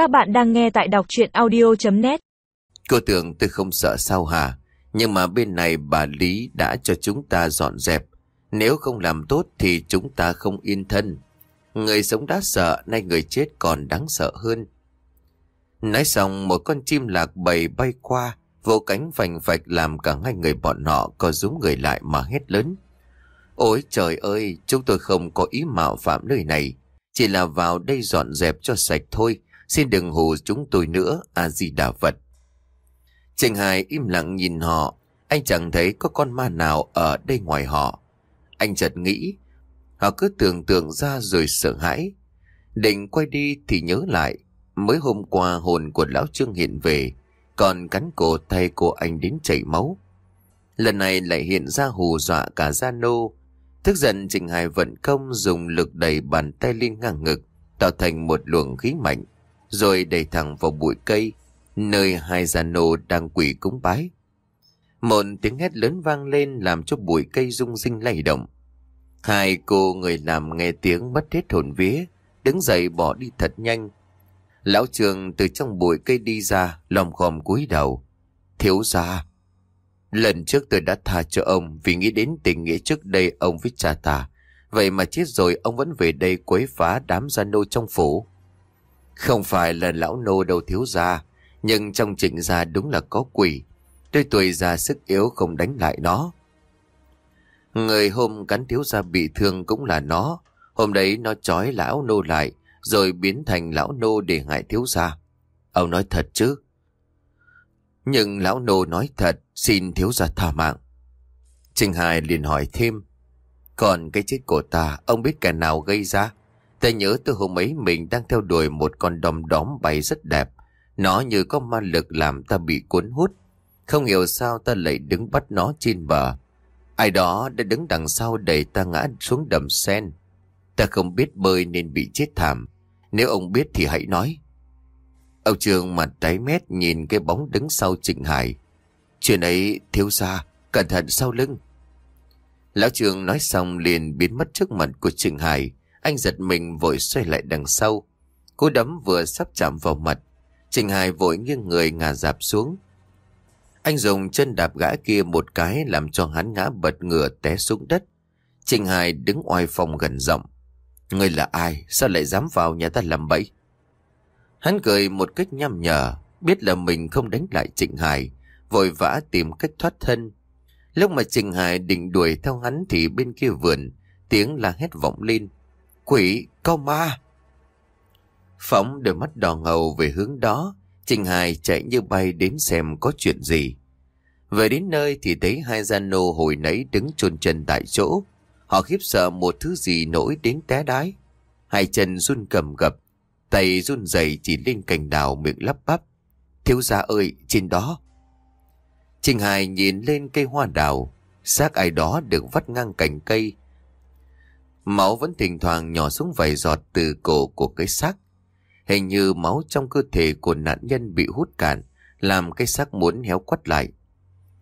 Các bạn đang nghe tại đọc chuyện audio.net Cô tưởng tôi không sợ sao hả? Nhưng mà bên này bà Lý đã cho chúng ta dọn dẹp. Nếu không làm tốt thì chúng ta không yên thân. Người sống đã sợ, nay người chết còn đáng sợ hơn. Nói xong một con chim lạc bầy bay qua, vỗ cánh phành phạch làm cả hai người bọn họ có rúm người lại mà hét lớn. Ôi trời ơi, chúng tôi không có ý mạo phạm nơi này. Chỉ là vào đây dọn dẹp cho sạch thôi. Xin đừng hù chúng tôi nữa, A-di-đà Phật. Trình Hải im lặng nhìn họ. Anh chẳng thấy có con ma nào ở đây ngoài họ. Anh chợt nghĩ. Họ cứ tưởng tượng ra rồi sợ hãi. Định quay đi thì nhớ lại. Mới hôm qua hồn của Lão Trương hiện về. Còn cắn cổ tay của anh đến chảy máu. Lần này lại hiện ra hù dọa cả Gia Nô. Tức giận Trình Hải vận công dùng lực đẩy bàn tay lên ngang ngực, tạo thành một luồng khí mạnh, rồi đẩy thẳng vào bụi cây, nơi hai gia nô đang quỳ cúng bái. Một tiếng hét lớn vang lên làm cho bụi cây rung rinh lay động. Hai cô người làm nghe tiếng mất hết hồn vía, đứng dậy bỏ đi thật nhanh. Lão trường từ trong bụi cây đi ra, lòm khòm cúi đầu. Thiếu gia Lần trước tôi đã tha cho ông vì nghĩ đến tình nghĩa trước đây ông với cha ta. Vậy mà chết rồi ông vẫn về đây quấy phá đám gia nô trong phủ. Không phải là lão nô đâu thiếu gia, nhưng trong trịnh gia đúng là có quỷ. Tôi tuổi già sức yếu không đánh lại nó. Người hôm cắn thiếu gia bị thương cũng là nó. Hôm đấy nó trói lão nô lại, rồi biến thành lão nô để hại thiếu gia. Ông nói thật chứ? Nhưng lão nô nói thật, xin thiếu gia tha mạng. Trình Hải liền hỏi thêm, còn cái chết của ta, ông biết kẻ nào gây ra? Ta nhớ từ hôm ấy mình đang theo đuổi một con đom đóm bay rất đẹp. Nó như có ma lực làm ta bị cuốn hút. Không hiểu sao ta lại đứng bắt nó trên bờ. Ai đó đã đứng đằng sau đẩy ta ngã xuống đầm sen. Ta không biết bơi nên bị chết thảm. Nếu ông biết thì hãy nói. Ông Trường mặt tái mét nhìn cái bóng đứng sau Trịnh Hải. Chuyện ấy thiếu ra, cẩn thận sau lưng. Lão Trường nói xong liền biến mất trước mặt của Trịnh Hải. Anh giật mình vội xoay lại đằng sau. Cú đấm vừa sắp chạm vào mặt. Trịnh Hải vội nghiêng người ngả dạp xuống. Anh dùng chân đạp gã kia một cái làm cho hắn ngã bật ngửa té xuống đất. Trịnh Hải đứng oai phòng gần rộng. Ngươi là ai? Sao lại dám vào nhà ta làm bẫy? Hắn cười một cách nhăm nhở, biết là mình không đánh lại Trịnh Hải, vội vã tìm cách thoát thân. Lúc mà Trịnh Hải định đuổi theo hắn thì bên kia vườn, tiếng la hét vọng lên. Quỷ, cao ma! Phóng đôi mắt đỏ ngầu về hướng đó, Trình Hải chạy như bay đến xem có chuyện gì. Về đến nơi thì thấy hai gia nô hồi nãy đứng chôn chân tại chỗ. Họ khiếp sợ một thứ gì nổi đến té đái. Hai chân run cầm gập, tay run rẩy chỉ lên cành đào miệng lắp bắp. Thiếu gia ơi, trên đó. Trình Hải nhìn lên cây hoa đào, xác ai đó được vắt ngang cành cây. Máu vẫn thỉnh thoảng nhỏ xuống vài giọt từ cổ của cái xác. Hình như máu trong cơ thể của nạn nhân bị hút cạn, làm cái xác muốn héo quắt lại.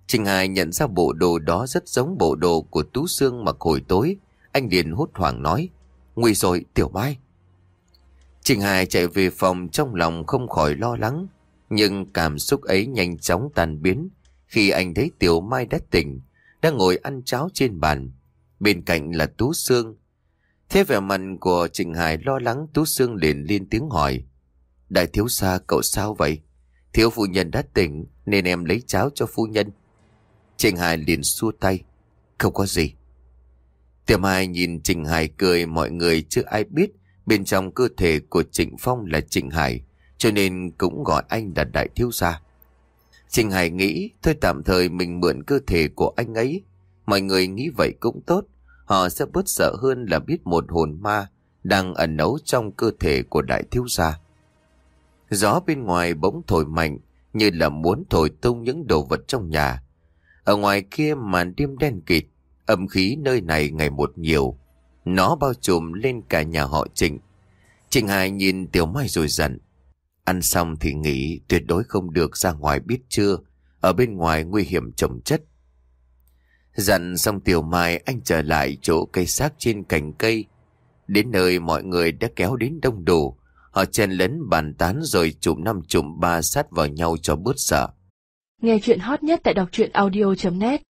Trình Hải nhận ra bộ đồ đó rất giống bộ đồ của Tú Sương mặc hồi tối. Anh liền hốt hoảng nói, Nguy rồi, Tiểu Mai. Trình Hải chạy về phòng trong lòng không khỏi lo lắng. Nhưng cảm xúc ấy nhanh chóng tan biến khi anh thấy Tiểu Mai đã tỉnh, đang ngồi ăn cháo trên bàn. Bên cạnh là Tú Sương. Thế vẻ mặt của Trình Hải lo lắng Tú Sương liền liên tiếng hỏi. Đại thiếu gia, cậu sao vậy? Thiếu phu nhân đã tỉnh, nên em lấy cháo cho phu nhân. Trình Hải liền xua tay. Không có gì. Tiệm Mai nhìn Trình Hải cười, mọi người chưa ai biết bên trong cơ thể của Trịnh Phong là Trịnh Hải, cho nên cũng gọi anh là đại thiếu gia. Trình Hải nghĩ, thôi tạm thời mình mượn cơ thể của anh ấy. Mọi người nghĩ vậy cũng tốt. Họ sẽ bớt sợ hơn là biết một hồn ma đang ẩn nấu trong cơ thể của đại thiếu gia. Gió bên ngoài bỗng thổi mạnh như là muốn thổi tung những đồ vật trong nhà. Ở ngoài kia màn đêm đen kịt, âm khí nơi này ngày một nhiều. Nó bao trùm lên cả nhà họ Trịnh. Trịnh Hải nhìn Tiểu Mai rồi dặn. Ăn xong thì nghỉ, tuyệt đối không được ra ngoài biết chưa. Ở bên ngoài nguy hiểm chồng chất. Dặn xong Tiểu Mai, anh trở lại chỗ cây xác trên cành cây. Đến nơi mọi người đã kéo đến đông đủ. Họ chen lấn bàn tán rồi chụm năm chụm ba sát vào nhau cho bớt sợ. Nghe chuyện hot nhất tại đọc truyện audio.net